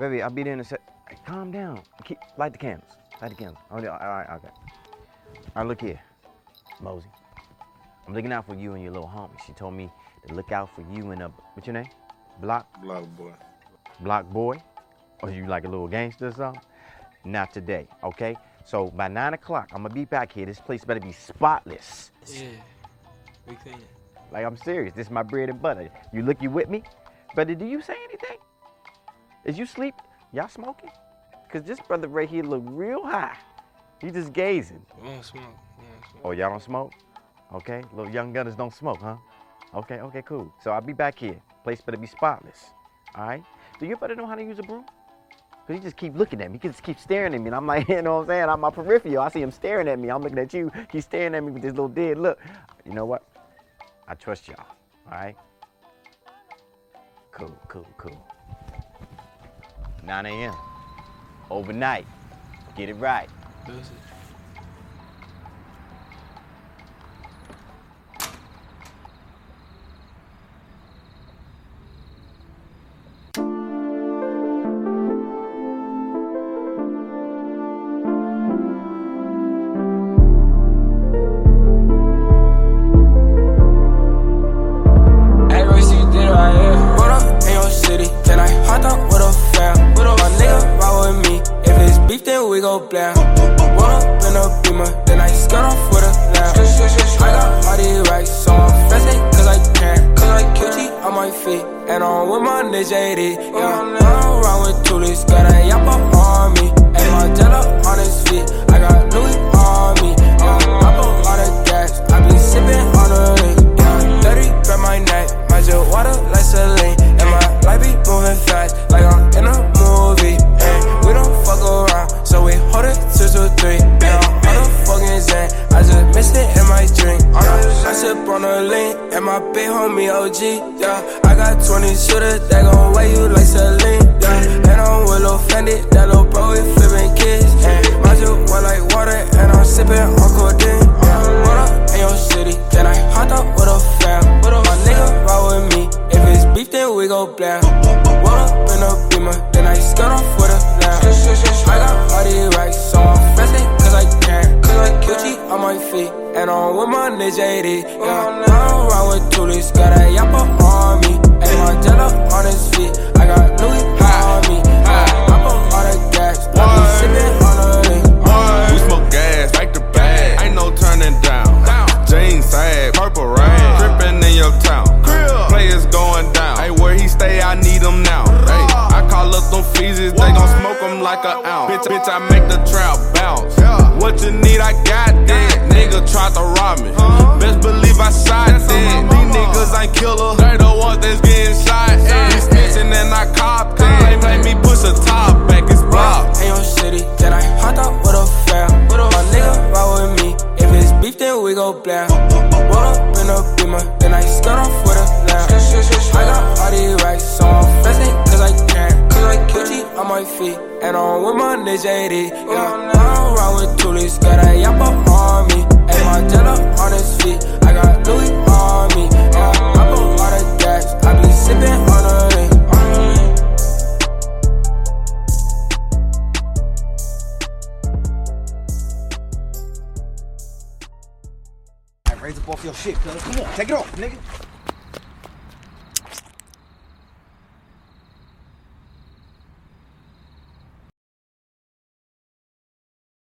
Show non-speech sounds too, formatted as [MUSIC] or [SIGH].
Baby, I'll be there in a sec. Hey, calm down. Keep, light the candles. Light the candles. Oh, yeah, all right, okay. All right, look here, Mosey. I'm looking out for you and your little homie. She told me to look out for you and a, what's your name? Block? Block boy. Block boy? Or you like a little gangster or something? Not today, okay? So by nine o'clock, I'm gonna be back here. This place better be spotless. Yeah. We clean. it. Like I'm serious. This is my bread and butter. You look, you with me? Brother, do you say anything? Is you sleep? Y'all smoking? Cause this brother right here look real high. He just gazing. We don't smoke. We don't smoke. Oh, y'all don't smoke? Okay, little young gunners don't smoke, huh? Okay, okay, cool. So I'll be back here. Place better be spotless. All right? Do you better know how to use a broom? Cause he just keep looking at me. He just keep staring at me. And I'm like, [LAUGHS] you know what I'm saying? I'm my peripheral. I see him staring at me. I'm looking at you. He's staring at me with this little dead look. You know what? I trust y'all. All right? Cool, cool, cool. 9 a.m. Overnight. Get it right. Go blam. What up in a beamer? Then I skirt off with a lamb. I got all these racks, so I'm cause I can. Cause I Gucci on my feet. And I'm with my nigga JD. Yeah, I'm around with Tulis. Got a yappa And my big homie OG. Yeah, I got 20 shooters that gon' weigh you like Celine. Yeah, and I'm with Lil Fendi. That little bro, we flipping kids. And my jet wet like water. And I'm sipping on codeine. Yeah, what up in your city? Then I hopped up with a fam. My nigga ride with me. If it's beef, then we go blam. What up in a beamer? Then I skirt off with a lamb. I got all these racks, so I'm flexing cause I can. Cause I Gucci on my feet. And I'm with my nigga JD. Yeah, like a ounce. Bitch, bitch, I make the trap bounce. What you need, I got that. Nigga tried to rob me. Best believe I shot that. These niggas ain't killer. They the ones that's getting shot at. He snitching and I cop that. They make me push a top back, it's blocked. in your city. Then I hopped up with a fam. My nigga ride with me. If it's beef, then we go blam. JD. Yeah, oh, I'm around with Tulis. Got a yappa on me. And my jello on his feet. I got Louis on me. Yeah, I put all the gas. I be sipping on the lean. Raise up off your shit, cuz. Come on, take it off, nigga.